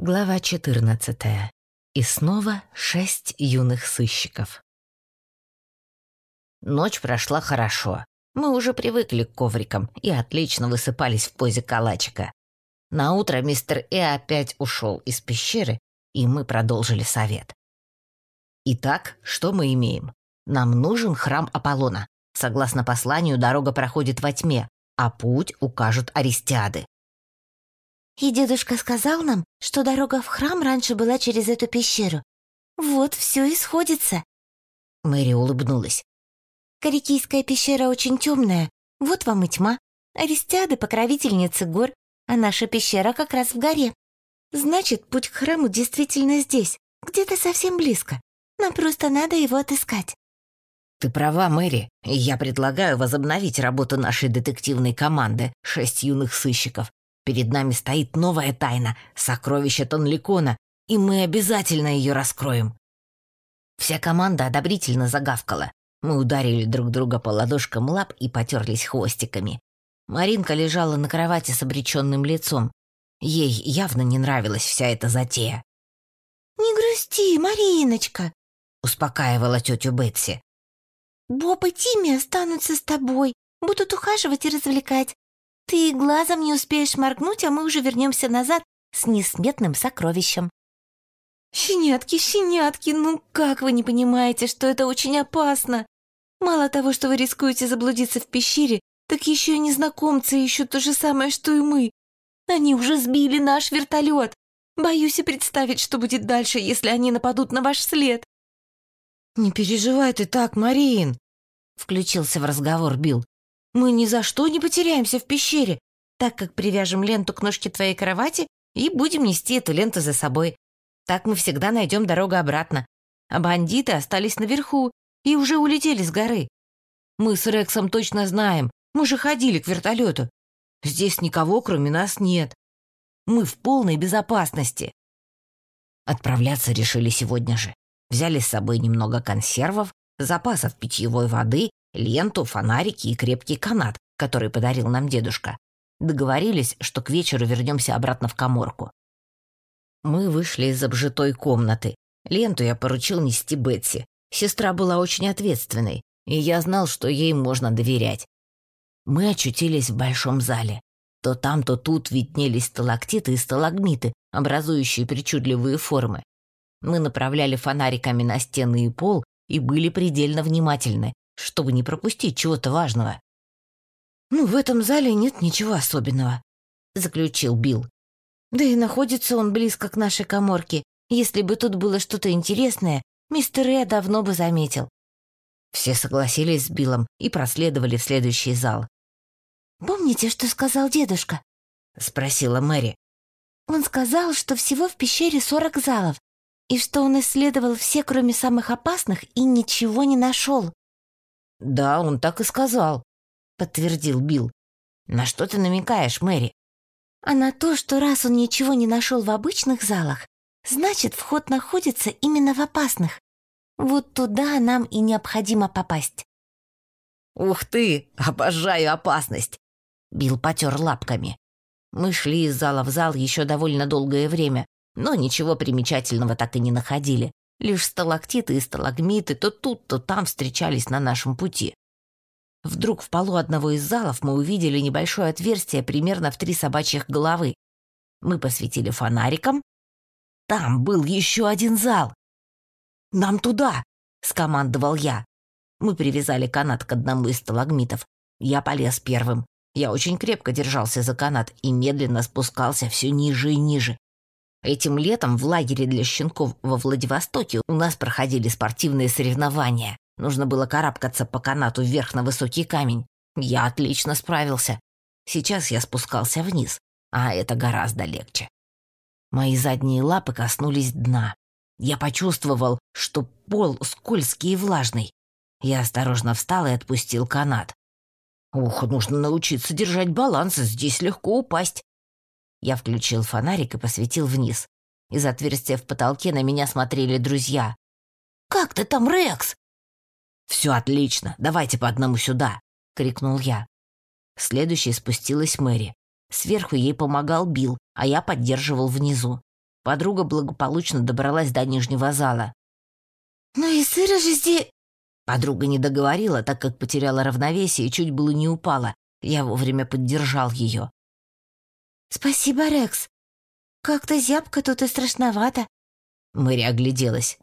Глава 14. И снова шесть юных сыщиков. Ночь прошла хорошо. Мы уже привыкли к коврикам и отлично высыпались в позе калачика. На утро мистер Э опять ушел из пещеры, и мы продолжили совет. Итак, что мы имеем? Нам нужен храм Аполлона. Согласно посланию, дорога проходит во тьме, а путь укажут Аристиады. И дедушка сказал нам, что дорога в храм раньше была через эту пещеру. Вот все и сходится. Мэри улыбнулась. Корикийская пещера очень темная. Вот вам и тьма. Аристиады — покровительницы гор, а наша пещера как раз в горе. Значит, путь к храму действительно здесь, где-то совсем близко. Нам просто надо его отыскать. Ты права, Мэри. Я предлагаю возобновить работу нашей детективной команды «Шесть юных сыщиков». Перед нами стоит новая тайна — сокровище Тонликона, и мы обязательно ее раскроем. Вся команда одобрительно загавкала. Мы ударили друг друга по ладошкам лап и потерлись хвостиками. Маринка лежала на кровати с обреченным лицом. Ей явно не нравилась вся эта затея. «Не грусти, Мариночка», — успокаивала тетю Бетси. «Боб и Тимми останутся с тобой, будут ухаживать и развлекать. Ты глазом не успеешь моргнуть, а мы уже вернемся назад с несметным сокровищем. Щенятки, щенятки, ну как вы не понимаете, что это очень опасно? Мало того, что вы рискуете заблудиться в пещере, так еще и незнакомцы ищут то же самое, что и мы. Они уже сбили наш вертолет. Боюсь и представить, что будет дальше, если они нападут на ваш след. «Не переживай ты так, Марин!» — включился в разговор Билл. Мы ни за что не потеряемся в пещере, так как привяжем ленту к ножке твоей кровати и будем нести эту ленту за собой. Так мы всегда найдем дорогу обратно. А бандиты остались наверху и уже улетели с горы. Мы с Рексом точно знаем, мы же ходили к вертолету. Здесь никого, кроме нас, нет. Мы в полной безопасности. Отправляться решили сегодня же. Взяли с собой немного консервов, запасов питьевой воды ленту, фонарики и крепкий канат, который подарил нам дедушка. Договорились, что к вечеру вернемся обратно в коморку. Мы вышли из обжитой комнаты. Ленту я поручил нести Бетси. Сестра была очень ответственной, и я знал, что ей можно доверять. Мы очутились в большом зале. То там, то тут виднелись сталактиты и сталагмиты, образующие причудливые формы. Мы направляли фонариками на стены и пол и были предельно внимательны, чтобы не пропустить чего-то важного. «Ну, в этом зале нет ничего особенного», — заключил Билл. «Да и находится он близко к нашей коморке. Если бы тут было что-то интересное, мистер Э давно бы заметил». Все согласились с Биллом и проследовали в следующий зал. «Помните, что сказал дедушка?» — спросила Мэри. «Он сказал, что всего в пещере сорок залов, и что он исследовал все, кроме самых опасных, и ничего не нашел. «Да, он так и сказал», — подтвердил Билл. «На что ты намекаешь, Мэри?» «А на то, что раз он ничего не нашел в обычных залах, значит, вход находится именно в опасных. Вот туда нам и необходимо попасть». «Ух ты! Обожаю опасность!» Билл потер лапками. Мы шли из зала в зал еще довольно долгое время, но ничего примечательного так и не находили. Лишь сталактиты и сталагмиты то тут, то там встречались на нашем пути. Вдруг в полу одного из залов мы увидели небольшое отверстие примерно в три собачьих головы. Мы посветили фонариком. Там был еще один зал. «Нам туда!» — скомандовал я. Мы привязали канат к одному из сталагмитов. Я полез первым. Я очень крепко держался за канат и медленно спускался все ниже и ниже. Этим летом в лагере для щенков во Владивостоке у нас проходили спортивные соревнования. Нужно было карабкаться по канату вверх на высокий камень. Я отлично справился. Сейчас я спускался вниз, а это гораздо легче. Мои задние лапы коснулись дна. Я почувствовал, что пол скользкий и влажный. Я осторожно встал и отпустил канат. Ух, нужно научиться держать баланс, здесь легко упасть. Я включил фонарик и посветил вниз. Из отверстия в потолке на меня смотрели друзья. «Как ты там, Рекс?» «Все отлично, давайте по одному сюда!» — крикнул я. Следующей спустилась Мэри. Сверху ей помогал Билл, а я поддерживал внизу. подруга благополучно добралась до нижнего зала. «Ну и сыро же здесь...» Подруга не договорила, так как потеряла равновесие и чуть было не упала. Я вовремя поддержал ее. «Спасибо, Рекс. Как-то зябко тут и страшновато». Мэри огляделась.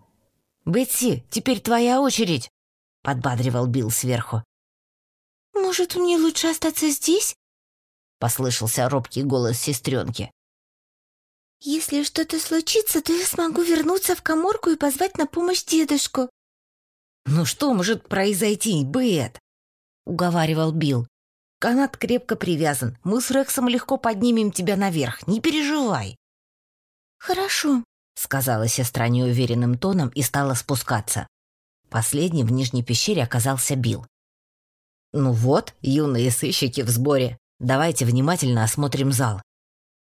«Бетси, теперь твоя очередь!» — подбадривал Билл сверху. «Может, мне лучше остаться здесь?» — послышался робкий голос сестренки. «Если что-то случится, то я смогу вернуться в коморку и позвать на помощь дедушку». «Ну что может произойти, Бет?» — уговаривал Билл. «Канат крепко привязан. Мы с Рексом легко поднимем тебя наверх. Не переживай». «Хорошо», — сказала сестра неуверенным тоном и стала спускаться. Последним в нижней пещере оказался Билл. «Ну вот, юные сыщики в сборе. Давайте внимательно осмотрим зал».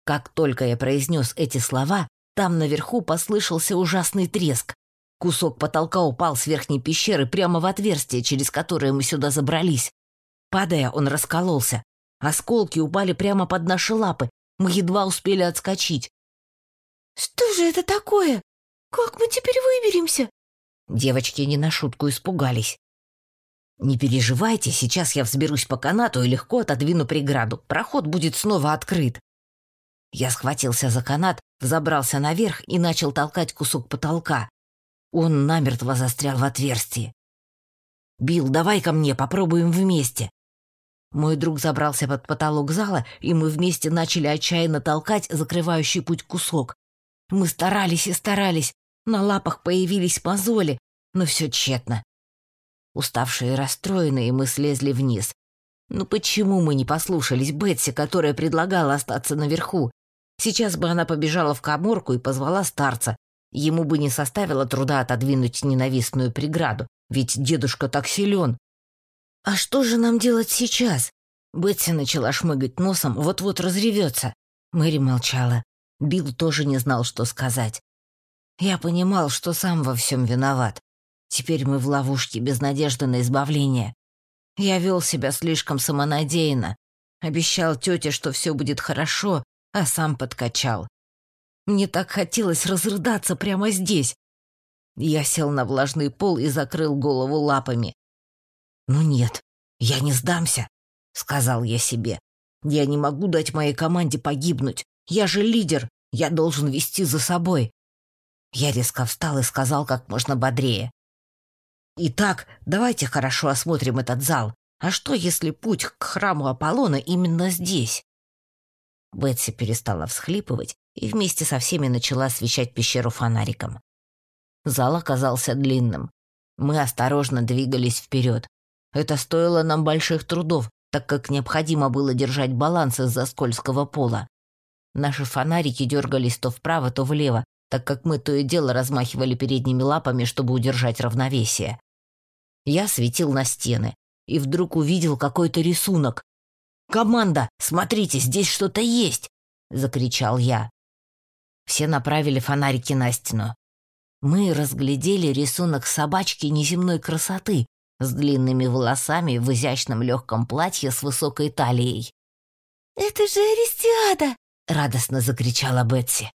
Как только я произнес эти слова, там наверху послышался ужасный треск. Кусок потолка упал с верхней пещеры прямо в отверстие, через которое мы сюда забрались. Падая, он раскололся. Осколки упали прямо под наши лапы. Мы едва успели отскочить. «Что же это такое? Как мы теперь выберемся?» Девочки не на шутку испугались. «Не переживайте, сейчас я взберусь по канату и легко отодвину преграду. Проход будет снова открыт». Я схватился за канат, взобрался наверх и начал толкать кусок потолка. Он намертво застрял в отверстии. «Билл, давай ко мне, попробуем вместе». Мой друг забрался под потолок зала, и мы вместе начали отчаянно толкать закрывающий путь кусок. Мы старались и старались, на лапах появились мозоли, но все тщетно. Уставшие и расстроенные, мы слезли вниз. Ну почему мы не послушались Бетси, которая предлагала остаться наверху? Сейчас бы она побежала в коморку и позвала старца. Ему бы не составило труда отодвинуть ненавистную преграду, ведь дедушка так силен. А что же нам делать сейчас? Бетси начала шмыгать носом, вот-вот разревется. Мэри молчала. Билл тоже не знал, что сказать. Я понимал, что сам во всем виноват. Теперь мы в ловушке без надежды на избавление. Я вел себя слишком самонадеянно. Обещал тете, что все будет хорошо, а сам подкачал. Мне так хотелось разрыдаться прямо здесь. Я сел на влажный пол и закрыл голову лапами. «Ну нет, я не сдамся», — сказал я себе. «Я не могу дать моей команде погибнуть. Я же лидер, я должен вести за собой». Я резко встал и сказал как можно бодрее. «Итак, давайте хорошо осмотрим этот зал. А что, если путь к храму Аполлона именно здесь?» Бетси перестала всхлипывать и вместе со всеми начала освещать пещеру фонариком. Зал оказался длинным. Мы осторожно двигались вперед. Это стоило нам больших трудов, так как необходимо было держать баланс из-за скользкого пола. Наши фонарики дергались то вправо, то влево, так как мы то и дело размахивали передними лапами, чтобы удержать равновесие. Я светил на стены и вдруг увидел какой-то рисунок. «Команда, смотрите, здесь что-то есть!» — закричал я. Все направили фонарики на стену. Мы разглядели рисунок собачки неземной красоты с длинными волосами в изящном легком платье с высокой талией. «Это же Аристиада!» — радостно закричала Бетси.